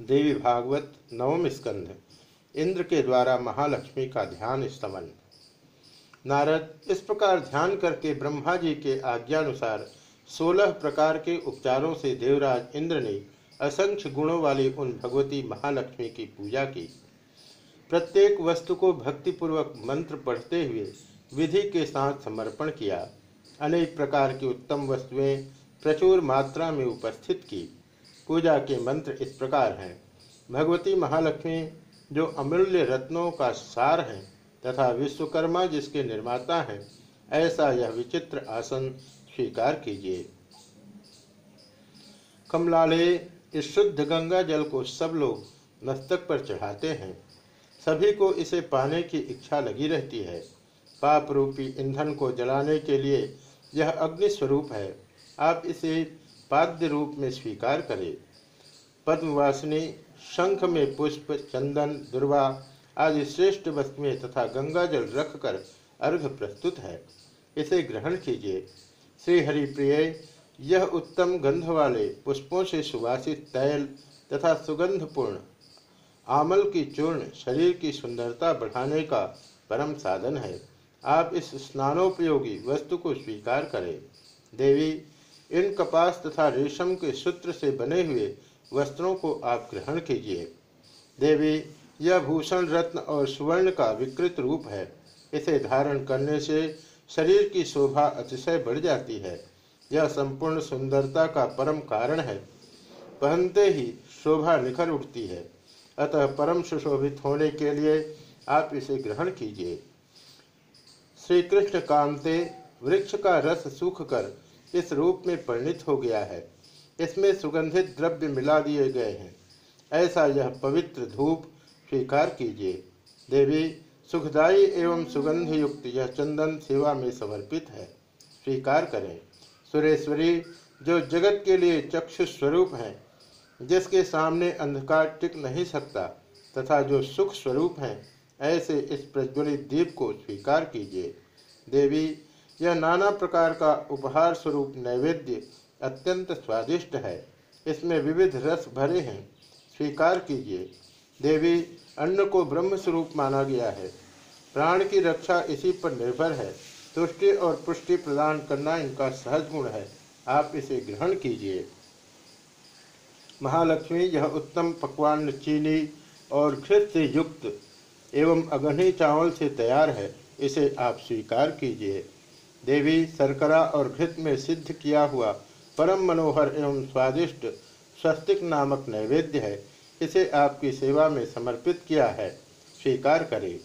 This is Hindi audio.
देवी भागवत नवम स्कंध, इंद्र के द्वारा महालक्ष्मी का ध्यान स्तमन नारद, इस प्रकार ध्यान करके ब्रह्मा जी के आज्ञानुसार सोलह प्रकार के उपचारों से देवराज इंद्र ने असंख्य गुणों वाली उन भगवती महालक्ष्मी की पूजा की। प्रत्येक वस्तु को भक्तिपूर्वक मंत्र पढ़ते हुए विधि के साथ समर्पण किया। अनेक प्रकार की उत्तम वस्तुएँ प्रचुर मात्रा में उपस्थित की। पूजा के मंत्र इस प्रकार हैं। भगवती महालक्ष्मी, जो अमूल्य रत्नों का सार है, तथा विश्वकर्मा जिसके निर्माता हैं, ऐसा यह विचित्र आसन स्वीकार कीजिए। कमलाले, इस शुद्ध गंगा जल को सब लोग मस्तक पर चढ़ाते हैं। सभी को इसे पाने की इच्छा लगी रहती है। पाप रूपी ईंधन को जलाने के लिए यह अग्नि स्वरूप है। आप इसे पाद्य रूप में स्वीकार करें। पद्मवासिनी, शंख में पुष्प, चंदन, दुर्वा आदि श्रेष्ठ वस्तुएँ तथा गंगा जल रखकर अर्घ प्रस्तुत है। इसे ग्रहण कीजिए। श्री हरि प्रिय, यह उत्तम गंध वाले पुष्पों से सुवासित तैल तथा सुगंधपूर्ण, आमल की चूर्ण, शरीर की सुंदरता बढ़ाने का परम साधन है। आप इस स्नानोपयोगी वस्तु को स्वीकार करें। देवी इन कपास तथा रेशम के सूत्र से बने हुए वस्त्रों को आप ग्रहण कीजिए। देवी, यह भूषण रत्न और सुवर्ण का विकृत रूप है। इसे धारण करने से शरीर की शोभा अतिशय बढ़ जाती है। यह संपूर्ण सुंदरता का परम कारण है। पहनते ही शोभा निखर उठती है। अतः परम सुशोभित होने के लिए आप इसे ग्रहण कीजिए। श्री कृष्ण कांते, वृक्ष का रस सूख कर इस रूप में परिणित हो गया है। इसमें सुगंधित द्रव्य मिला दिए गए हैं। ऐसा यह पवित्र धूप स्वीकार कीजिए। देवी, सुखदायी एवं सुगंध युक्त यह चंदन सेवा में समर्पित है। स्वीकार करें। सुरेश्वरी, जो जगत के लिए चक्षु स्वरूप है, जिसके सामने अंधकार टिक नहीं सकता, तथा जो सुख स्वरूप हैं, ऐसे इस प्रज्वलित दीप को स्वीकार कीजिए। देवी यह नाना प्रकार का उपहार स्वरूप नैवेद्य अत्यंत स्वादिष्ट है। इसमें विविध रस भरे हैं। स्वीकार कीजिए, देवी अन्न को ब्रह्म स्वरूप माना गया है। प्राण की रक्षा इसी पर निर्भर है। तुष्टि और पुष्टि प्रदान करना इनका सहज गुण है। आप इसे ग्रहण कीजिए। महालक्ष्मी, यह उत्तम पकवान चीनी और घृत से युक्त एवं अगनी चावल से तैयार है। इसे आप स्वीकार कीजिए। देवी, शर्करा और घृत में सिद्ध किया हुआ परम मनोहर एवं स्वादिष्ट स्वस्तिक नामक नैवेद्य है। इसे आपकी सेवा में समर्पित किया है। स्वीकार करें।